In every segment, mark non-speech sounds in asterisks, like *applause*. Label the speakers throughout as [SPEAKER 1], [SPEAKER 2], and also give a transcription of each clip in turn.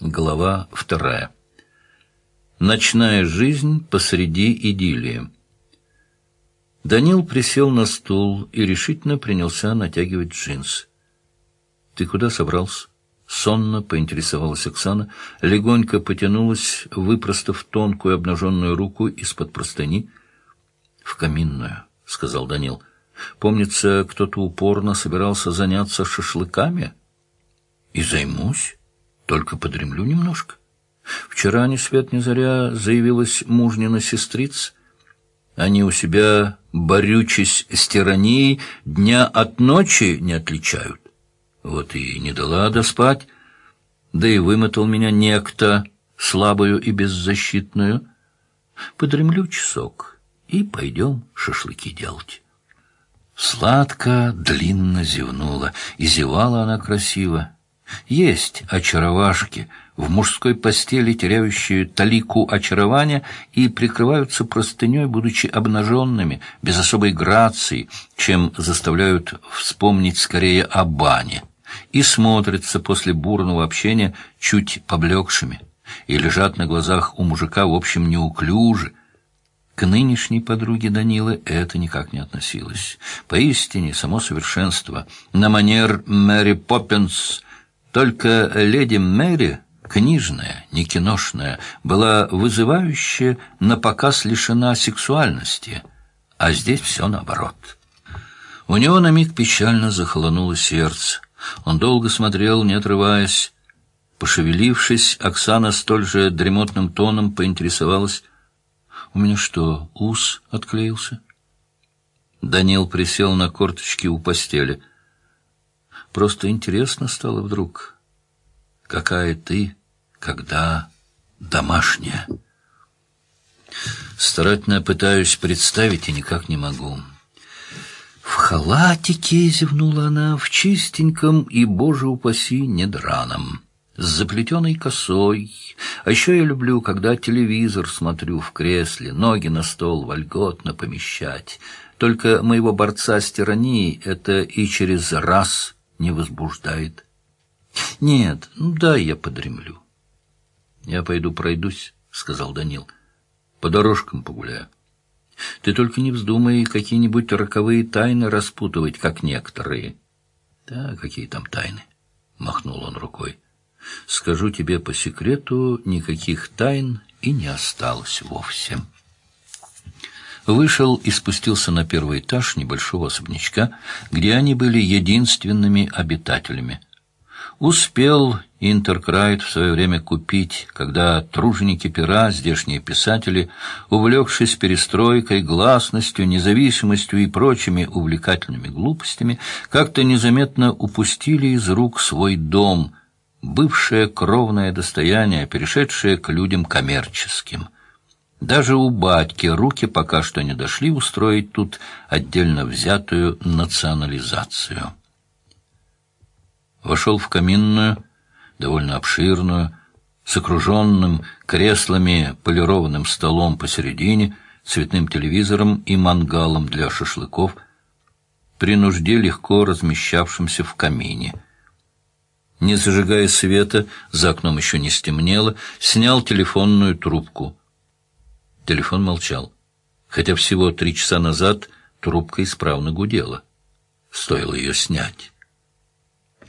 [SPEAKER 1] Глава вторая. Ночная жизнь посреди идиллии. Данил присел на стул и решительно принялся натягивать джинсы. «Ты куда собрался?» Сонно поинтересовалась Оксана, легонько потянулась, выпростав тонкую обнаженную руку из-под простыни. «В каминную», — сказал Данил. «Помнится, кто-то упорно собирался заняться шашлыками?» «И займусь». Только подремлю немножко. Вчера ни свет ни заря заявилась мужнина сестриц. Они у себя, борючись с тиранией, дня от ночи не отличают. Вот и не дала доспать, да и вымотал меня некто, слабую и беззащитную. Подремлю часок и пойдем шашлыки делать. Сладко, длинно зевнула, и зевала она красиво. Есть очаровашки, в мужской постели теряющие талику очарования и прикрываются простыней, будучи обнаженными, без особой грации, чем заставляют вспомнить скорее о бане, и смотрятся после бурного общения чуть поблекшими, и лежат на глазах у мужика, в общем, неуклюже, к нынешней подруге Данилы это никак не относилось. Поистине, само совершенство. На манер Мэри Поппинс только леди Мэри, книжная, не киношная, была вызывающая, на показ лишена сексуальности, а здесь все наоборот. У него на миг печально захолонуло сердце. Он долго смотрел, не отрываясь. Пошевелившись, Оксана столь же дремотным тоном поинтересовалась. «У меня что, ус отклеился?» Данил присел на корточки у постели — Просто интересно стало вдруг, какая ты, когда домашняя. Старательно пытаюсь представить и никак не могу. В халатике зевнула она, в чистеньком и, боже упаси, недраном, с заплетенной косой. А еще я люблю, когда телевизор смотрю в кресле, ноги на стол вольготно помещать. Только моего борца с тиранией это и через раз не возбуждает. Нет, ну да, я подремлю. Я пойду пройдусь, сказал Данил. По дорожкам погуляю. Ты только не вздумай какие-нибудь роковые тайны распутывать, как некоторые. Да, какие там тайны? Махнул он рукой. Скажу тебе по секрету, никаких тайн и не осталось вовсе. Вышел и спустился на первый этаж небольшого особнячка, где они были единственными обитателями. Успел Интеркрайт в свое время купить, когда труженики пера, здешние писатели, увлекшись перестройкой, гласностью, независимостью и прочими увлекательными глупостями, как-то незаметно упустили из рук свой дом, бывшее кровное достояние, перешедшее к людям коммерческим – даже у батьки руки пока что не дошли устроить тут отдельно взятую национализацию. Вошел в каминную, довольно обширную, с окруженным креслами, полированным столом посередине, цветным телевизором и мангалом для шашлыков, при нужде легко размещавшимся в камине. Не зажигая света, за окном еще не стемнело, снял телефонную трубку — Телефон молчал. Хотя всего три часа назад трубка исправно гудела. Стоило ее снять.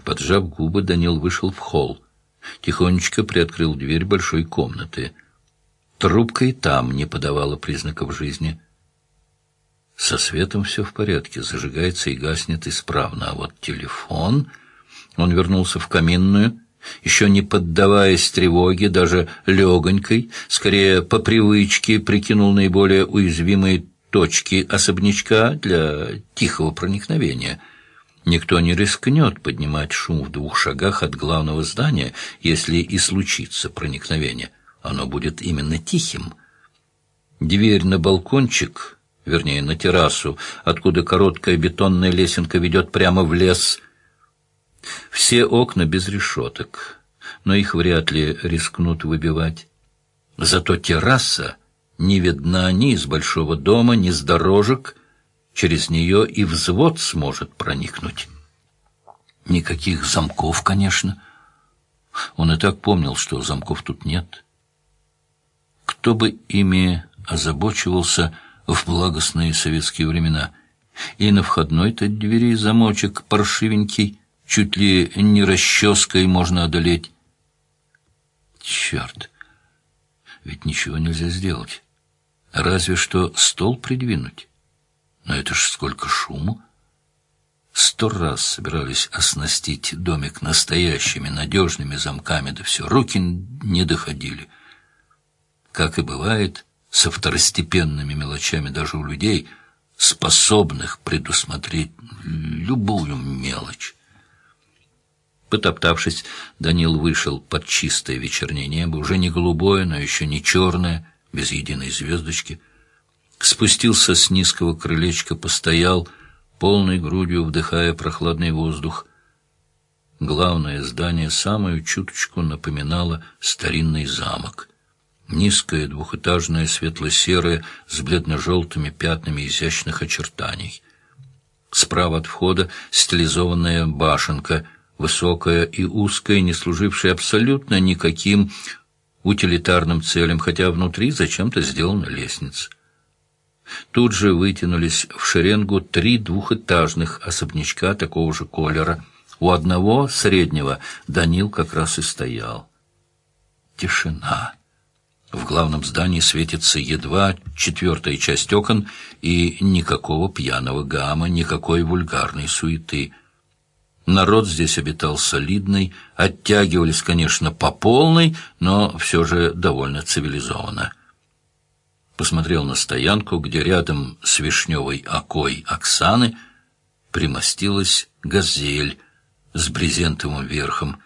[SPEAKER 1] Поджав губы, Данил вышел в холл. Тихонечко приоткрыл дверь большой комнаты. Трубка и там не подавала признаков жизни. Со светом все в порядке, зажигается и гаснет исправно. А вот телефон... Он вернулся в каминную еще не поддаваясь тревоге, даже легонькой, скорее по привычке прикинул наиболее уязвимые точки особнячка для тихого проникновения. Никто не рискнет поднимать шум в двух шагах от главного здания, если и случится проникновение. Оно будет именно тихим. Дверь на балкончик, вернее, на террасу, откуда короткая бетонная лесенка ведет прямо в лес – все окна без решеток, но их вряд ли рискнут выбивать. Зато терраса не видна ни из большого дома, ни с дорожек, через нее и взвод сможет проникнуть. Никаких замков, конечно. Он и так помнил, что замков тут нет. Кто бы ими озабочивался в благостные советские времена. И на входной-то двери замочек паршивенький, чуть ли не расческой можно одолеть. Черт! Ведь ничего нельзя сделать. Разве что стол придвинуть. Но это ж сколько шуму! Сто раз собирались оснастить домик настоящими надежными замками, да все, руки не доходили. Как и бывает со второстепенными мелочами даже у людей, способных предусмотреть любую мелочь. Потоптавшись, Данил вышел под чистое вечернее небо, уже не голубое, но еще не черное, без единой звездочки. Спустился с низкого крылечка, постоял, полной грудью вдыхая прохладный воздух. Главное здание самую чуточку напоминало старинный замок. Низкое, двухэтажное, светло-серое, с бледно-желтыми пятнами изящных очертаний. Справа от входа стилизованная башенка, высокая и узкая, не служившая абсолютно никаким утилитарным целям, хотя внутри зачем-то сделана лестница. Тут же вытянулись в шеренгу три двухэтажных особнячка такого же колера. У одного, среднего, Данил как раз и стоял. Тишина. В главном здании светится едва четвертая часть окон, и никакого пьяного гамма, никакой вульгарной суеты. Народ здесь обитал солидный, оттягивались, конечно, по полной, но все же довольно цивилизованно посмотрел на стоянку, где рядом с вишневой окой Оксаны примостилась газель с брезентовым верхом,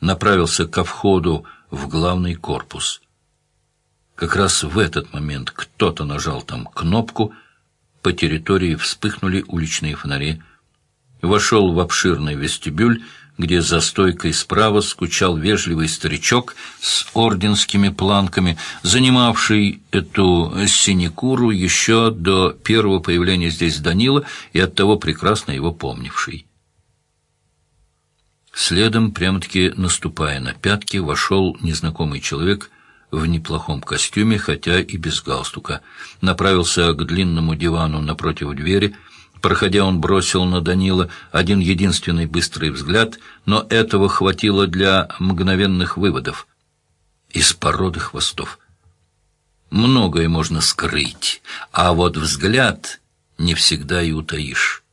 [SPEAKER 1] направился ко входу в главный корпус. Как раз в этот момент кто-то нажал там кнопку, по территории вспыхнули уличные фонари. Вошел в обширный вестибюль, где за стойкой справа скучал вежливый старичок с орденскими планками, занимавший эту синекуру еще до первого появления здесь Данила и оттого прекрасно его помнивший. Следом, прямо-таки наступая на пятки, вошел незнакомый человек в неплохом костюме, хотя и без галстука. Направился к длинному дивану напротив двери — Проходя, он бросил на Данила один единственный быстрый взгляд, но этого хватило для мгновенных выводов. Из породы хвостов. Многое можно скрыть, а вот взгляд не всегда и утаишь.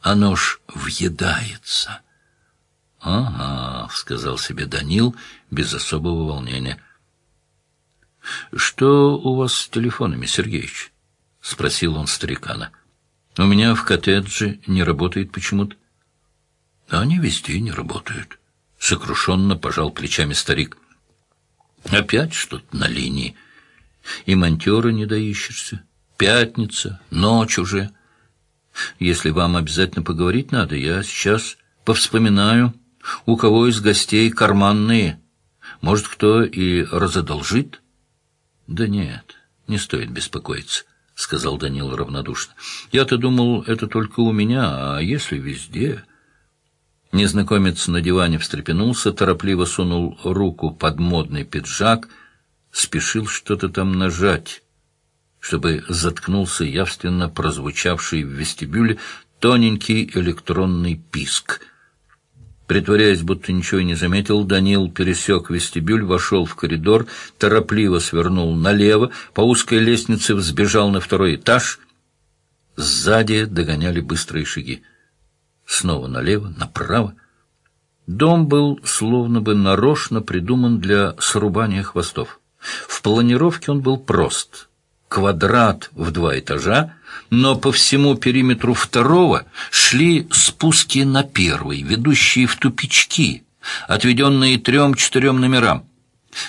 [SPEAKER 1] Оно ж въедается. — Ага, — сказал себе Данил без особого волнения. — Что у вас с телефонами, Сергеич? — спросил он старикана. — у меня в коттедже не работает почему-то. Они везде не работают. Сокрушенно пожал плечами старик. Опять что-то на линии. И монтера не доищешься. Пятница, ночь уже. Если вам обязательно поговорить надо, я сейчас повспоминаю, у кого из гостей карманные. Может, кто и разодолжит? Да нет, не стоит беспокоиться. — сказал Данил равнодушно. «Я-то думал, это только у меня, а если везде...» Незнакомец на диване встрепенулся, торопливо сунул руку под модный пиджак, спешил что-то там нажать, чтобы заткнулся явственно прозвучавший в вестибюле тоненький электронный писк — Притворяясь, будто ничего не заметил, Данил пересек вестибюль, вошел в коридор, торопливо свернул налево, по узкой лестнице взбежал на второй этаж. Сзади догоняли быстрые шаги. Снова налево, направо. Дом был словно бы нарочно придуман для срубания хвостов. В планировке он был прост — квадрат в два этажа, но по всему периметру второго шли спуски на первый, ведущие в тупички, отведенные трем-четырем номерам.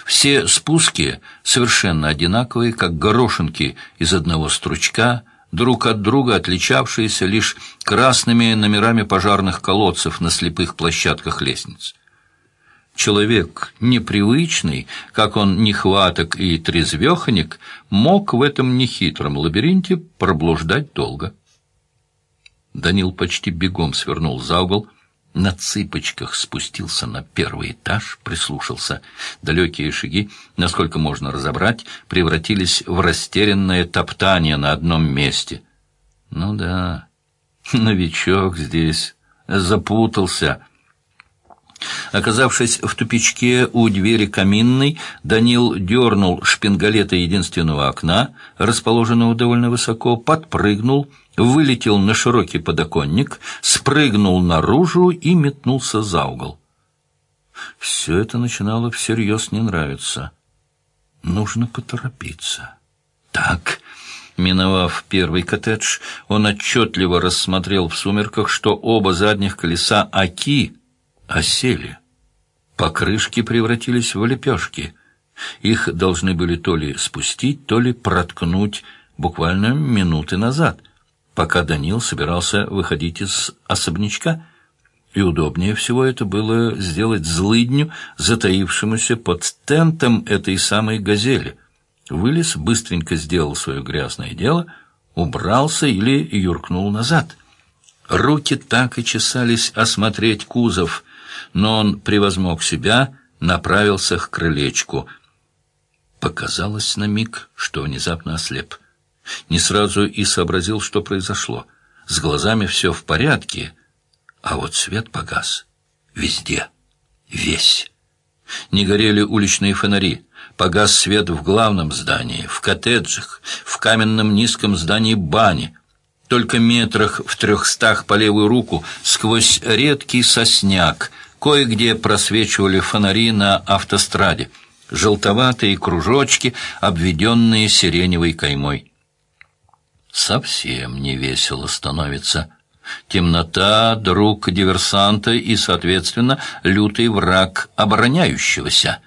[SPEAKER 1] Все спуски совершенно одинаковые, как горошинки из одного стручка, друг от друга отличавшиеся лишь красными номерами пожарных колодцев на слепых площадках лестниц. Человек непривычный, как он нехваток и трезвеханик, мог в этом нехитром лабиринте проблуждать долго. Данил почти бегом свернул за угол, на цыпочках спустился на первый этаж, прислушался. Далекие шаги, насколько можно разобрать, превратились в растерянное топтание на одном месте. Ну да, *laughs* новичок здесь запутался. Оказавшись в тупичке у двери каминной, Данил дернул шпингалета единственного окна, расположенного довольно высоко, подпрыгнул, вылетел на широкий подоконник, спрыгнул наружу и метнулся за угол. Все это начинало всерьез не нравиться. Нужно поторопиться. Так, миновав первый коттедж, он отчетливо рассмотрел в сумерках, что оба задних колеса Аки осели. Покрышки превратились в лепешки. Их должны были то ли спустить, то ли проткнуть буквально минуты назад — пока Данил собирался выходить из особнячка, и удобнее всего это было сделать злыдню, затаившемуся под тентом этой самой газели. Вылез, быстренько сделал свое грязное дело, убрался или юркнул назад. Руки так и чесались осмотреть кузов, но он превозмог себя, направился к крылечку. Показалось на миг, что внезапно ослеп — не сразу и сообразил, что произошло. С глазами все в порядке, а вот свет погас. Везде. Весь. Не горели уличные фонари. Погас свет в главном здании, в коттеджах, в каменном низком здании бани. Только метрах в трехстах по левую руку, сквозь редкий сосняк, кое-где просвечивали фонари на автостраде, желтоватые кружочки, обведенные сиреневой каймой совсем не весело становится. Темнота — друг диверсанта и, соответственно, лютый враг обороняющегося.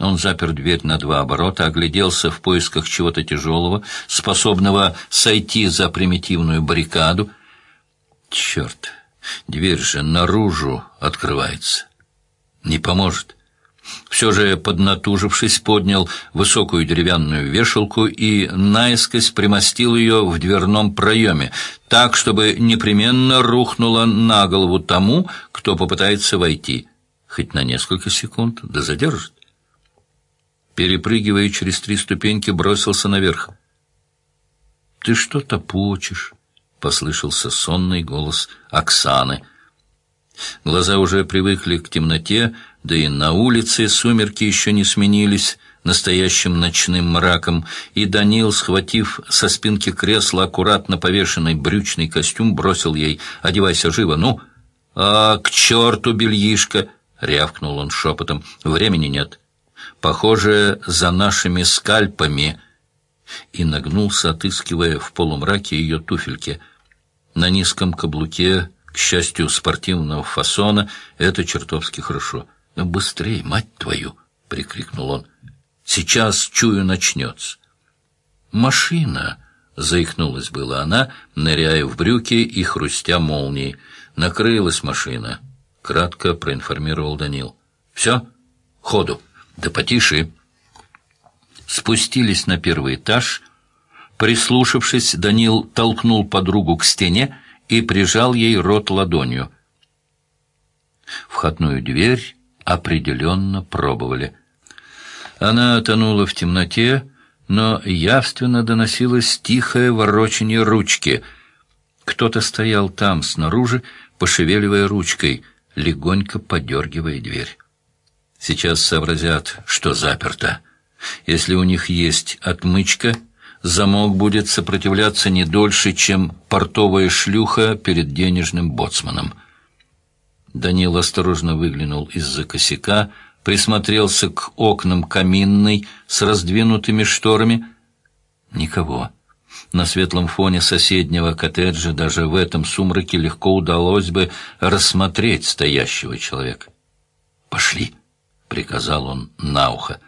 [SPEAKER 1] Он запер дверь на два оборота, огляделся в поисках чего-то тяжелого, способного сойти за примитивную баррикаду. Черт, дверь же наружу открывается. Не поможет. Все же, поднатужившись, поднял высокую деревянную вешалку и наискось примостил ее в дверном проеме, так, чтобы непременно рухнула на голову тому, кто попытается войти, хоть на несколько секунд, да задержит. Перепрыгивая через три ступеньки, бросился наверх. «Ты что топочешь?» — послышался сонный голос Оксаны. Глаза уже привыкли к темноте, да и на улице сумерки еще не сменились настоящим ночным мраком, и Данил, схватив со спинки кресла аккуратно повешенный брючный костюм, бросил ей «Одевайся живо, ну!» «А, к черту, бельишко!» — рявкнул он шепотом. «Времени нет. Похоже, за нашими скальпами...» И нагнулся, отыскивая в полумраке ее туфельки. На низком каблуке, к счастью, спортивного фасона, это чертовски хорошо — «Быстрей, мать твою!» — прикрикнул он. «Сейчас, чую, начнется». «Машина!» — заикнулась была она, ныряя в брюки и хрустя молнией. «Накрылась машина», — кратко проинформировал Данил. «Все? Ходу. Да потише». Спустились на первый этаж. Прислушавшись, Данил толкнул подругу к стене и прижал ей рот ладонью. Входную дверь определенно пробовали. Она тонула в темноте, но явственно доносилось тихое ворочание ручки. Кто-то стоял там, снаружи, пошевеливая ручкой, легонько подергивая дверь. Сейчас сообразят, что заперто. Если у них есть отмычка, замок будет сопротивляться не дольше, чем портовая шлюха перед денежным боцманом. Данил осторожно выглянул из-за косяка, присмотрелся к окнам каминной с раздвинутыми шторами. Никого. На светлом фоне соседнего коттеджа даже в этом сумраке легко удалось бы рассмотреть стоящего человека. «Пошли!» — приказал он на ухо.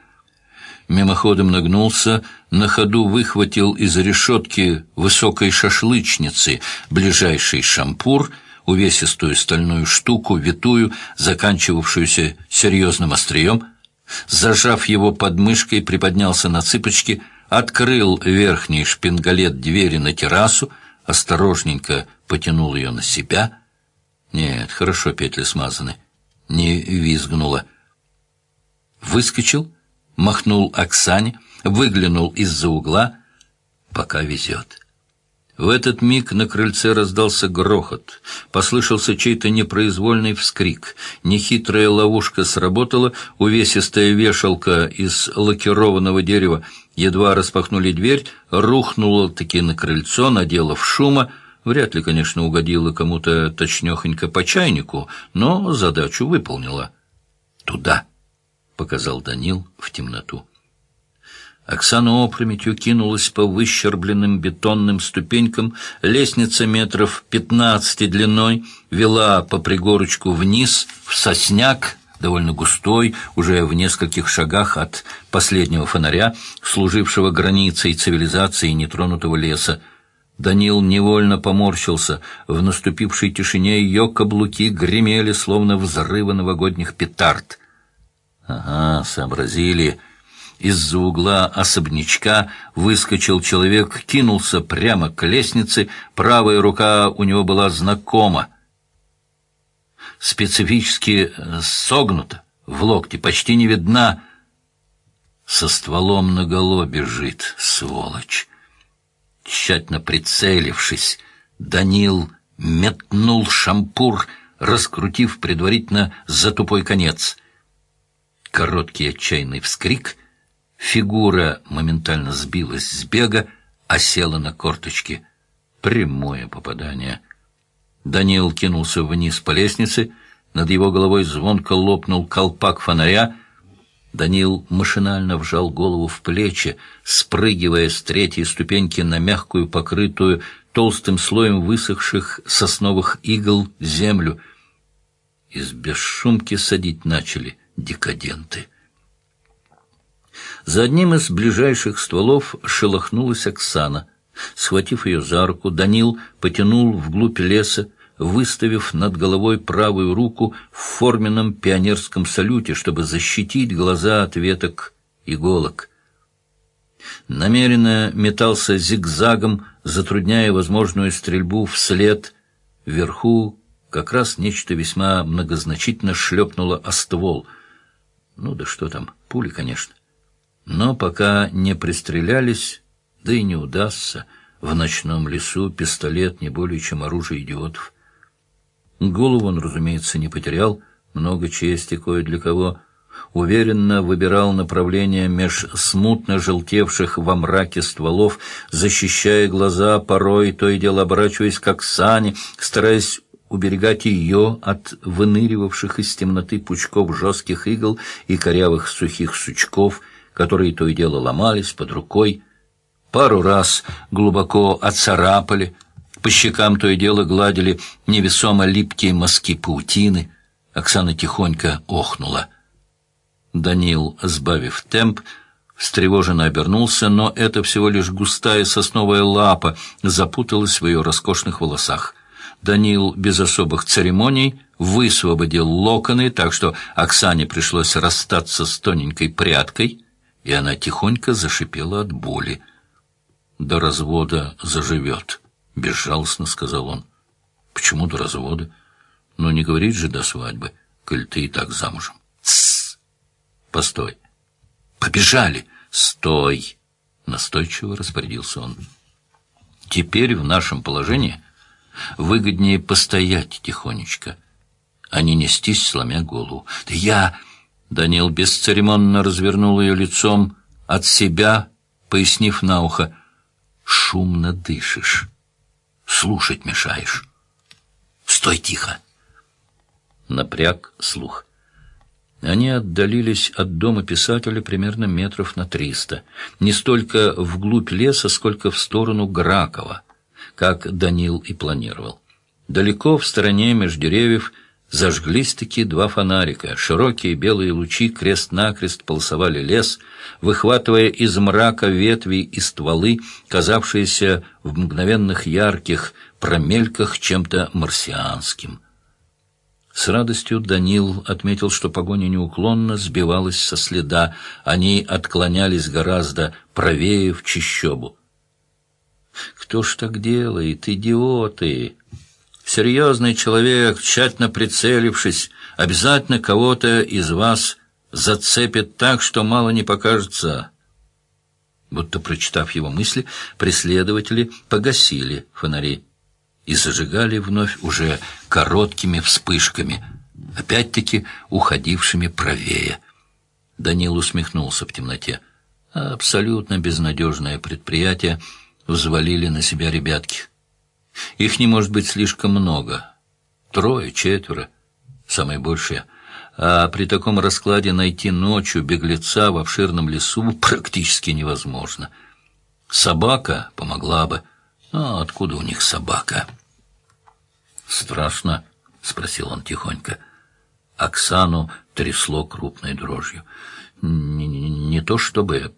[SPEAKER 1] Мимоходом нагнулся, на ходу выхватил из решетки высокой шашлычницы ближайший шампур — увесистую стальную штуку, витую, заканчивавшуюся серьезным острием, зажав его под мышкой, приподнялся на цыпочки, открыл верхний шпингалет двери на террасу, осторожненько потянул ее на себя. Нет, хорошо петли смазаны. Не визгнула. Выскочил, махнул Оксане, выглянул из-за угла. Пока везет. В этот миг на крыльце раздался грохот. Послышался чей-то непроизвольный вскрик. Нехитрая ловушка сработала, увесистая вешалка из лакированного дерева едва распахнули дверь, рухнула таки на крыльцо, наделав шума, Вряд ли, конечно, угодила кому-то точнёхонько по чайнику, но задачу выполнила. «Туда!» — показал Данил в темноту. Оксана опрометью кинулась по выщербленным бетонным ступенькам. Лестница метров пятнадцати длиной вела по пригорочку вниз, в сосняк, довольно густой, уже в нескольких шагах от последнего фонаря, служившего границей цивилизации нетронутого леса. Данил невольно поморщился. В наступившей тишине ее каблуки гремели, словно взрывы новогодних петард. «Ага, сообразили». Из-за угла особнячка выскочил человек, кинулся прямо к лестнице, правая рука у него была знакома. Специфически согнута, в локте, почти не видна. Со стволом наголо бежит, сволочь. Тщательно прицелившись, Данил метнул шампур, раскрутив предварительно за тупой конец. Короткий отчаянный вскрик — Фигура моментально сбилась с бега, а села на корточки. Прямое попадание. Даниил кинулся вниз по лестнице, над его головой звонко лопнул колпак фонаря. Даниил машинально вжал голову в плечи, спрыгивая с третьей ступеньки на мягкую, покрытую толстым слоем высохших сосновых игл землю. Из бесшумки садить начали декаденты. За одним из ближайших стволов шелохнулась Оксана. Схватив ее за руку, Данил потянул вглубь леса, выставив над головой правую руку в форменном пионерском салюте, чтобы защитить глаза от веток иголок. Намеренно метался зигзагом, затрудняя возможную стрельбу вслед. Вверху как раз нечто весьма многозначительно шлепнуло о ствол. Ну да что там, пули, конечно. Но пока не пристрелялись, да и не удастся, в ночном лесу пистолет не более чем оружие идиотов. Голову он, разумеется, не потерял, много чести кое для кого. Уверенно выбирал направление меж смутно желтевших во мраке стволов, защищая глаза, порой то и дело оборачиваясь как сани, стараясь уберегать ее от выныривавших из темноты пучков жестких игл и корявых сухих сучков — которые то и дело ломались под рукой, пару раз глубоко отцарапали, по щекам то и дело гладили невесомо липкие мазки паутины. Оксана тихонько охнула. Данил, сбавив темп, встревоженно обернулся, но это всего лишь густая сосновая лапа запуталась в ее роскошных волосах. Данил без особых церемоний высвободил локоны, так что Оксане пришлось расстаться с тоненькой прядкой — и она тихонько зашипела от боли. «До развода заживет», — безжалостно сказал он. «Почему до развода? Ну, не говорить же до свадьбы, коль ты и так замужем». «Тссс! Постой! Побежали! Стой!» — настойчиво распорядился он. «Теперь в нашем положении выгоднее постоять тихонечко, а не нестись, сломя голову. Да я...» Данил бесцеремонно развернул ее лицом от себя, пояснив на ухо. «Шумно дышишь. Слушать мешаешь. Стой тихо!» Напряг слух. Они отдалились от дома писателя примерно метров на триста. Не столько вглубь леса, сколько в сторону Гракова, как Данил и планировал. Далеко в стороне меж деревьев – Зажглись-таки два фонарика. Широкие белые лучи крест-накрест полосовали лес, выхватывая из мрака ветви и стволы, казавшиеся в мгновенных ярких промельках чем-то марсианским. С радостью Данил отметил, что погоня неуклонно сбивалась со следа. Они отклонялись гораздо правее в чищобу. «Кто ж так делает, идиоты?» Серьезный человек, тщательно прицелившись, обязательно кого-то из вас зацепит так, что мало не покажется. Будто прочитав его мысли, преследователи погасили фонари и зажигали вновь уже короткими вспышками, опять-таки уходившими правее. Данил усмехнулся в темноте. Абсолютно безнадежное предприятие взвалили на себя ребятки. Их не может быть слишком много. Трое, четверо, самое большее. А при таком раскладе найти ночью беглеца в обширном лесу практически невозможно. Собака помогла бы. Но откуда у них собака? «Страшно?» — спросил он тихонько. Оксану трясло крупной дрожью. «Не, не, не то чтобы,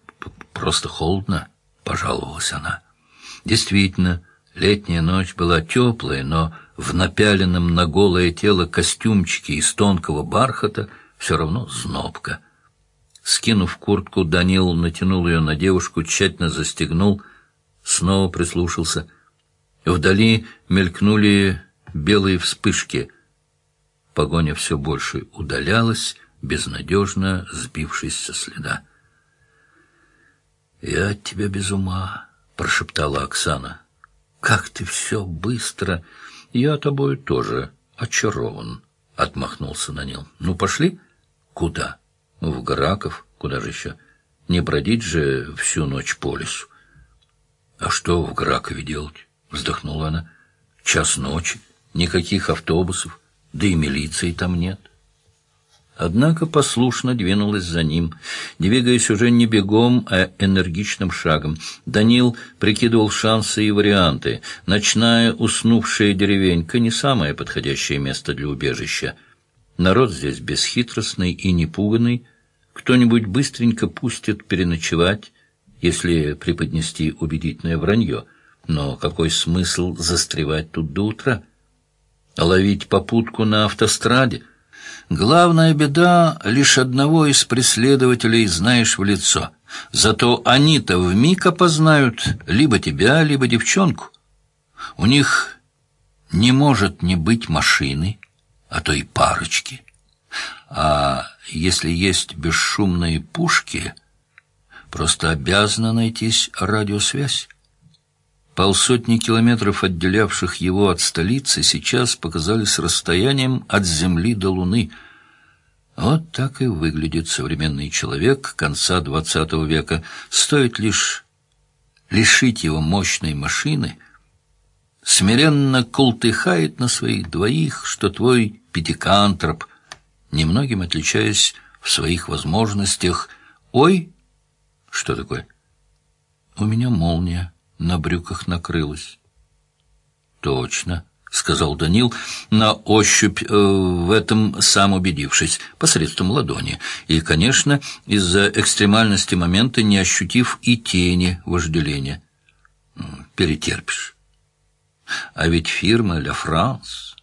[SPEAKER 1] просто холодно», — пожаловалась она. Действительно, летняя ночь была теплая, но в напяленном на голое тело костюмчике из тонкого бархата все равно знобка. Скинув куртку, Данил натянул ее на девушку, тщательно застегнул, снова прислушался. Вдали мелькнули белые вспышки. Погоня все больше удалялась, безнадежно сбившись со следа. «Я от тебя без ума», — прошептала Оксана. «Как ты все быстро...» «Я тобой тоже очарован», — отмахнулся Нанил. «Ну, пошли?» «Куда?» «В Граков. Куда же еще? Не бродить же всю ночь по лесу». «А что в Гракове делать?» — вздохнула она. «Час ночи, никаких автобусов, да и милиции там нет» однако послушно двинулась за ним, двигаясь уже не бегом, а энергичным шагом. Данил прикидывал шансы и варианты. Ночная уснувшая деревенька — не самое подходящее место для убежища. Народ здесь бесхитростный и непуганный. Кто-нибудь быстренько пустит переночевать, если преподнести убедительное вранье. Но какой смысл застревать тут до утра? Ловить попутку на автостраде — Главная беда — лишь одного из преследователей знаешь в лицо. Зато они-то вмиг опознают либо тебя, либо девчонку. У них не может не быть машины, а то и парочки. А если есть бесшумные пушки, просто обязана найтись радиосвязь. Полсотни километров, отделявших его от столицы, сейчас показались расстоянием от Земли до Луны. Вот так и выглядит современный человек конца двадцатого века. Стоит лишь лишить его мощной машины, смиренно култыхает на своих двоих, что твой пятикантроп, немногим отличаясь в своих возможностях. Ой, что такое? У меня молния на брюках накрылась. «Точно», — сказал Данил, на ощупь э, в этом сам убедившись, посредством ладони, и, конечно, из-за экстремальности момента не ощутив и тени вожделения. «Перетерпишь». А ведь фирма «Ля Франс»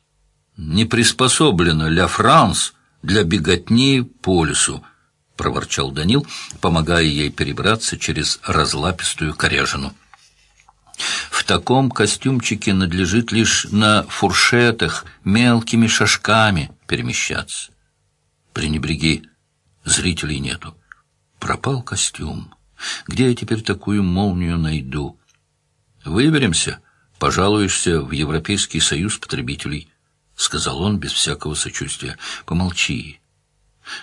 [SPEAKER 1] не приспособлена «Ля Франс» для беготни по лесу, — проворчал Данил, помогая ей перебраться через разлапистую коряжину. Таком костюмчике надлежит лишь на фуршетах мелкими шажками перемещаться. Пренебреги, зрителей нету. Пропал костюм. Где я теперь такую молнию найду? Выберемся, пожалуешься в Европейский союз потребителей, — сказал он без всякого сочувствия. Помолчи.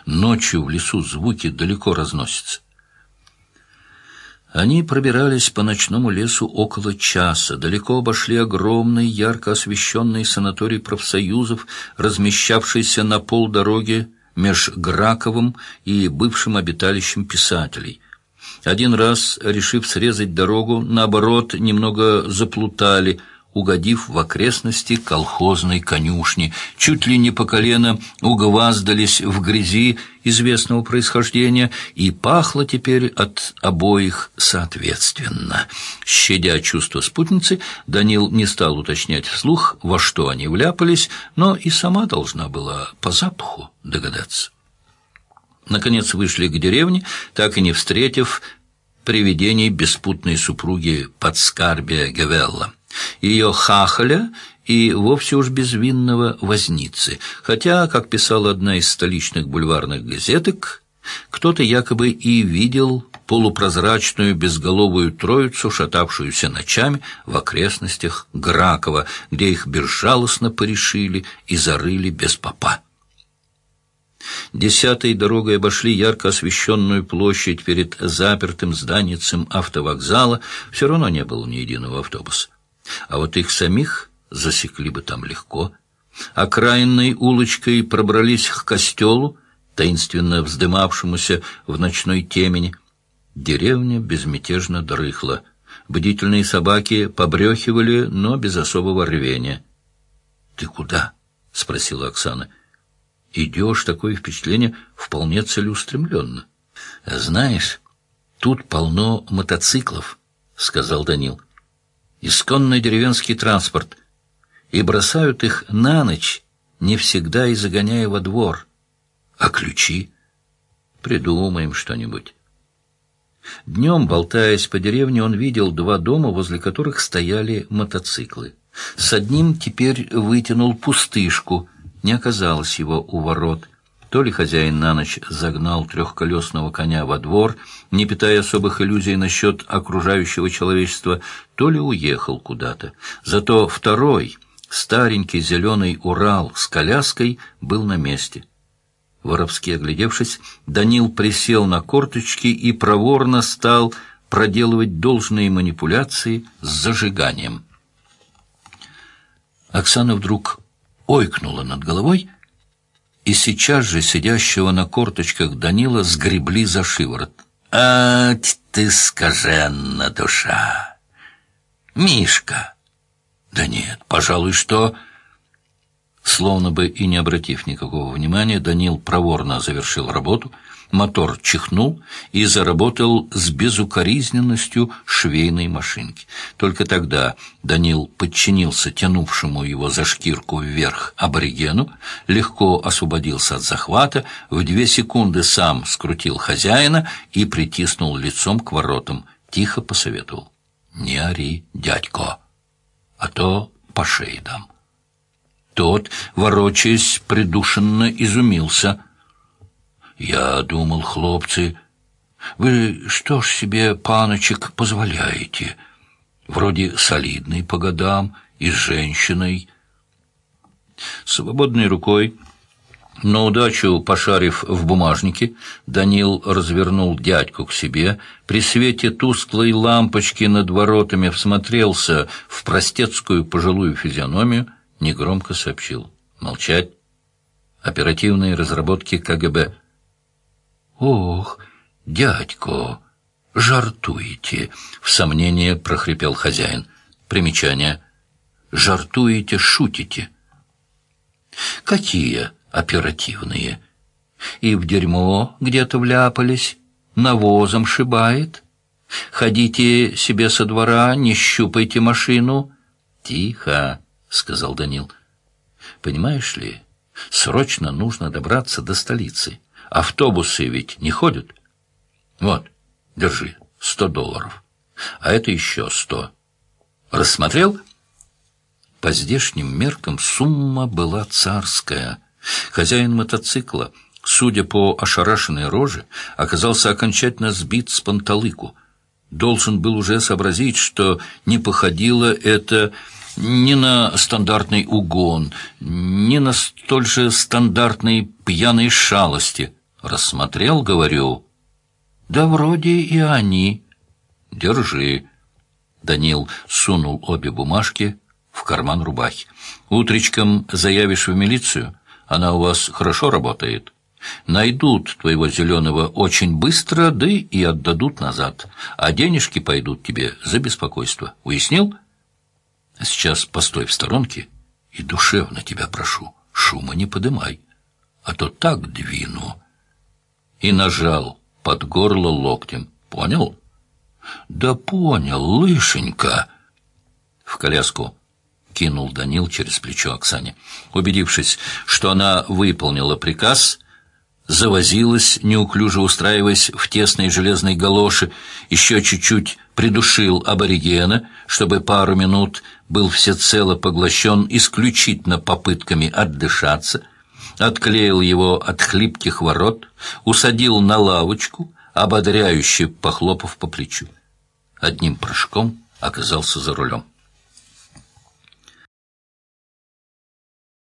[SPEAKER 1] Ночью в лесу звуки далеко разносятся. Они пробирались по ночному лесу около часа, далеко обошли огромный, ярко освещенный санаторий профсоюзов, размещавшийся на полдороге меж Граковым и бывшим обиталищем писателей. Один раз, решив срезать дорогу, наоборот, немного заплутали – угодив в окрестности колхозной конюшни, чуть ли не по колено угваздались в грязи известного происхождения, и пахло теперь от обоих соответственно. Щадя чувство спутницы, Данил не стал уточнять вслух, во что они вляпались, но и сама должна была по запаху догадаться. Наконец вышли к деревне, так и не встретив привидений беспутной супруги Подскарбия Гевелла ее хахаля и вовсе уж безвинного возницы, хотя, как писала одна из столичных бульварных газеток, кто-то якобы и видел полупрозрачную безголовую троицу, шатавшуюся ночами в окрестностях Гракова, где их безжалостно порешили и зарыли без попа. Десятой дорогой обошли ярко освещенную площадь перед запертым зданицем автовокзала. Все равно не было ни единого автобуса. А вот их самих засекли бы там легко. Окраинной улочкой пробрались к костелу, таинственно вздымавшемуся в ночной темени. Деревня безмятежно дрыхла. Бдительные собаки побрехивали, но без особого рвения. — Ты куда? — спросила Оксана. — идешь, такое впечатление, вполне целеустремленно. — Знаешь, тут полно мотоциклов, — сказал Данил. — Исконный деревенский транспорт. И бросают их на ночь, не всегда и загоняя во двор. А ключи? Придумаем что-нибудь. Днем, болтаясь по деревне, он видел два дома, возле которых стояли мотоциклы. С одним теперь вытянул пустышку — не оказалось его у ворот. То ли хозяин на ночь загнал трехколесного коня во двор, не питая особых иллюзий насчет окружающего человечества, то ли уехал куда-то. Зато второй, старенький зеленый Урал с коляской, был на месте. Воровски оглядевшись, Данил присел на корточки и проворно стал проделывать должные манипуляции с зажиганием. Оксана вдруг ойкнула над головой, и сейчас же сидящего на корточках Данила сгребли за шиворот. «Ать ты скаженна душа! Мишка!» «Да нет, пожалуй, что...» Словно бы и не обратив никакого внимания, Данил проворно завершил работу — Мотор чихнул и заработал с безукоризненностью швейной машинки. Только тогда Данил подчинился тянувшему его за шкирку вверх аборигену, легко освободился от захвата, в две секунды сам скрутил хозяина и притиснул лицом к воротам. Тихо посоветовал. «Не ори, дядько, а то по шее дам». Тот, ворочаясь, придушенно изумился — я думал, хлопцы, вы что ж себе, паночек, позволяете? Вроде солидный по годам и с женщиной. Свободной рукой, на удачу пошарив в бумажнике, Данил развернул дядьку к себе, при свете тусклой лампочки над воротами всмотрелся в простецкую пожилую физиономию, негромко сообщил. Молчать. Оперативные разработки КГБ. «Ох, дядько, жартуете!» — в сомнение прохрипел хозяин. Примечание. «Жартуете, шутите». «Какие оперативные? И в дерьмо где-то вляпались, навозом шибает? Ходите себе со двора, не щупайте машину». «Тихо», — сказал Данил. «Понимаешь ли, срочно нужно добраться до столицы». Автобусы ведь не ходят. Вот, держи, сто долларов. А это еще сто. Рассмотрел? По здешним меркам сумма была царская. Хозяин мотоцикла, судя по ошарашенной роже, оказался окончательно сбит с панталыку. Должен был уже сообразить, что не походило это ни на стандартный угон, ни на столь же стандартные пьяные шалости. Рассмотрел, говорю. Да вроде и они. Держи. Данил сунул обе бумажки в карман рубахи. Утречком заявишь в милицию, она у вас хорошо работает. Найдут твоего зеленого очень быстро, да и отдадут назад. А денежки пойдут тебе за беспокойство. Уяснил? Сейчас постой в сторонке и душевно тебя прошу, шума не подымай, а то так двину» и нажал под горло локтем. Понял? Да понял, лышенька. В коляску кинул Данил через плечо Оксане. Убедившись, что она выполнила приказ, завозилась, неуклюже устраиваясь в тесной железной галоши, еще чуть-чуть придушил аборигена, чтобы пару минут был всецело поглощен исключительно попытками отдышаться, отклеил его от хлипких ворот, усадил на лавочку, ободряюще похлопав по плечу. Одним прыжком оказался за рулем.